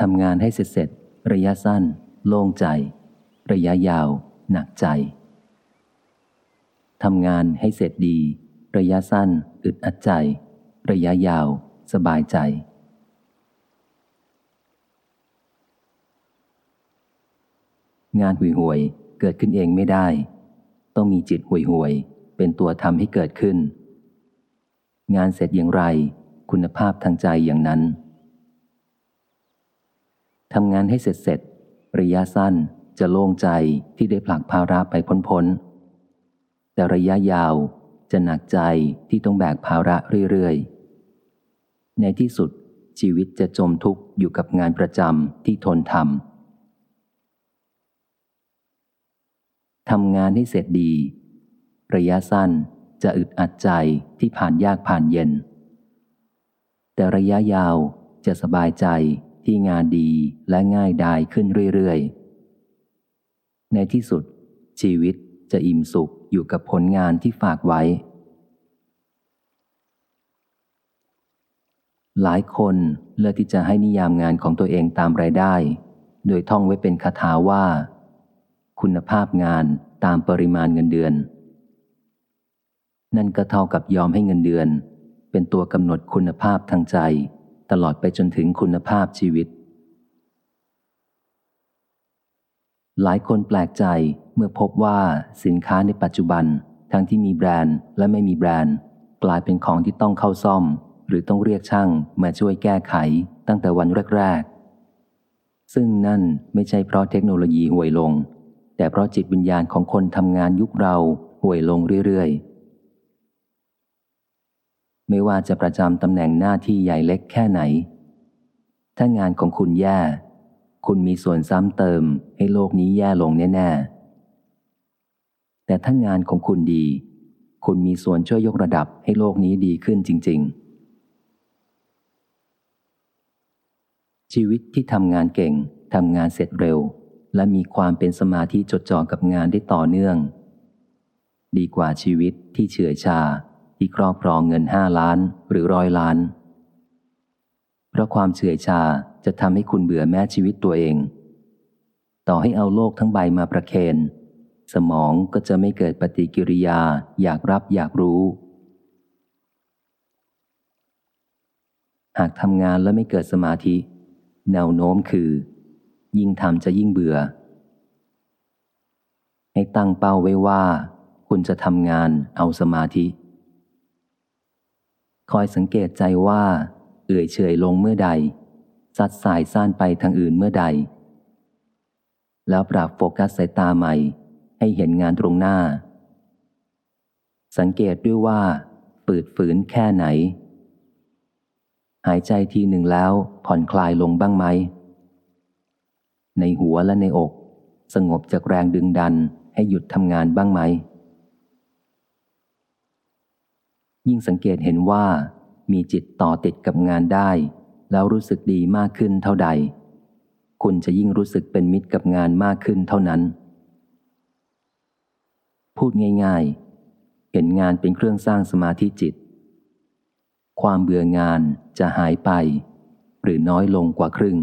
ทำงานให้เสร็จเสร็จ ระยะสั้น โล่งใจ ระยะยาว หนักใจทำงานให้เสร็จดี ระยะสั้น อึดอัดใจ ระยะยาว สบายใจ งานห่วยห่วยเกิดขึ้นเองไม่ได้ ต้องมีจิตห่วยห่วยเป็นตัวทำให้เกิดขึ้น งานเสร็จอย่างไร คุณภาพทางใจอย่างนั้น ทำงานให้เสร็จเสร็จระยะสั้นจะโล่งใจที่ได้ผลักภาระไปพ้นพ้นแต่ระยะยาวจะหนักใจที่ต้องแบกภาระเรื่อยๆ ในที่สุดชีวิตจะจมทุกข์อยู่กับงานประจำที่ทนทำ ทำงานให้เสร็จดี ระยะสั้นจะอึดอัดใจที่ผ่านยากผ่านเย็น แต่ระยะยาวจะสบายใจ ที่งานดีและง่ายดายขึ้นเรื่อยๆ ในที่สุด ชีวิตจะอิ่มสุขอยู่กับผลงานที่ฝากไว้ หลายคนเลือกที่จะให้นิยามงานของตัวเองตามรายได้ โดยท่องไว้เป็นคาถาว่า คุณภาพงานตามปริมาณเงินเดือน นั่นก็เท่ากับยอมให้เงินเดือน เป็นตัวกำหนดคุณภาพทางใจ ตลอดไปจนถึงคุณภาพชีวิต หลายคนแปลกใจเมื่อพบว่าสินค้าในปัจจุบัน ทั้งที่มีแบรนด์และไม่มีแบรนด์ กลายเป็นของที่ต้องเข้าซ่อม หรือต้องเรียกช่างมาช่วยแก้ไขตั้งแต่วันแรก ๆ ซึ่งนั่นไม่ใช่เพราะเทคโนโลยีห่วยลง แต่เพราะจิตวิญญาณของคนทำงานยุคเราห่วยลงเรื่อย ๆ ไม่ว่าจะประจำตำแหน่งหน้าที่ใหญ่เล็กแค่ไหน ถ้างานของคุณแย่ คุณมีส่วนซ้ำเติมให้โลกนี้แย่ลงแน่ๆ แต่ถ้างานของคุณดี คุณมีส่วนช่วยยกระดับให้โลกนี้ดีขึ้นจริง ๆ ชีวิตที่ทำงานเก่งทำงานเสร็จเร็ว และมีความเป็นสมาธิจดจ่อกับงานได้ต่อเนื่อง ดีกว่าชีวิตที่เฉื่อยชา ที่ครอบครองเงินห้าล้านหรือร้อยล้าน เพราะความเฉื่อยชาจะทำให้คุณเบื่อแม้ชีวิตตัวเอง ต่อให้เอาโลกทั้งใบมาประเคนสมองก็จะไม่เกิดปฏิกิริยาอยากรับอยากรู้ หากทำงานแล้วไม่เกิดสมาธิ แนวโน้มคือ ยิ่งทำจะยิ่งเบื่อ ให้ตั้งเป้าไว้ว่า คุณจะทำงานเอาสมาธิ คอยสังเกตใจว่า เอื่อยเฉยลงเมื่อใดสัดสายซ่านไปทางอื่นเมื่อใด แล้วปรับโฟกัสสายตาใหม่ ให้เห็นงานตรงหน้า สังเกตด้วยว่าปืดฝืนแค่ไหน หายใจทีหนึ่งแล้วผ่อนคลายลงบ้างไหม ในหัวและในอก สงบจากแรงดึงดันให้หยุดทำงานบ้างไหม ยิ่งสังเกตเห็นว่ามีจิตต่อติดกับงานได้ แล้วรู้สึกดีมากขึ้นเท่าใด คุณจะยิ่งรู้สึกเป็นมิตรกับงานมากขึ้นเท่านั้น พูดง่าย ๆ เห็นงานเป็นเครื่องสร้างสมาธิจิต ความเบื่องานจะหายไป หรือน้อยลงกว่าครึ่ง